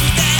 with that.